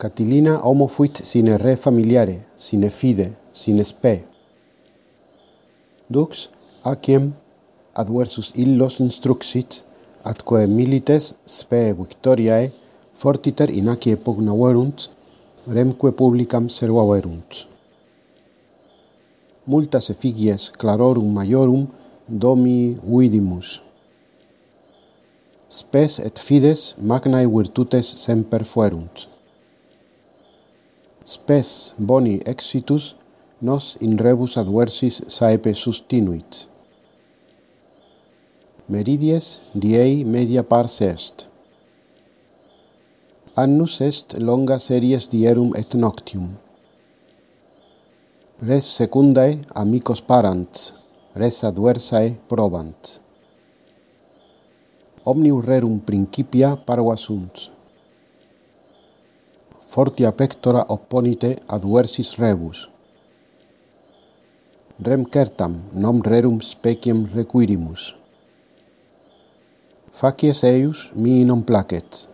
Catilina homo fuit sine re familiare, sine fide, sine spe. Dux aciem adversus illos instruxit atque milites spe victoriae fortiter inacie pugnaverunt remque publicam servaverunt. Multas effigies clarorum maiorum domi vidimus. Spes et fides magnae virtutes semper fuerunt spes boni exitus, nos in rebus adversis saepe sustinuit. Meridies diei media pars est. Annus est longa series dierum et noctium. Res secundae amicos parants, res adversae probant. Omnium rerum principia parva sunt fortia pectora opponite adversis rebus. Rem certam nom rerum speciem requirimus. Facies eius mi non placet.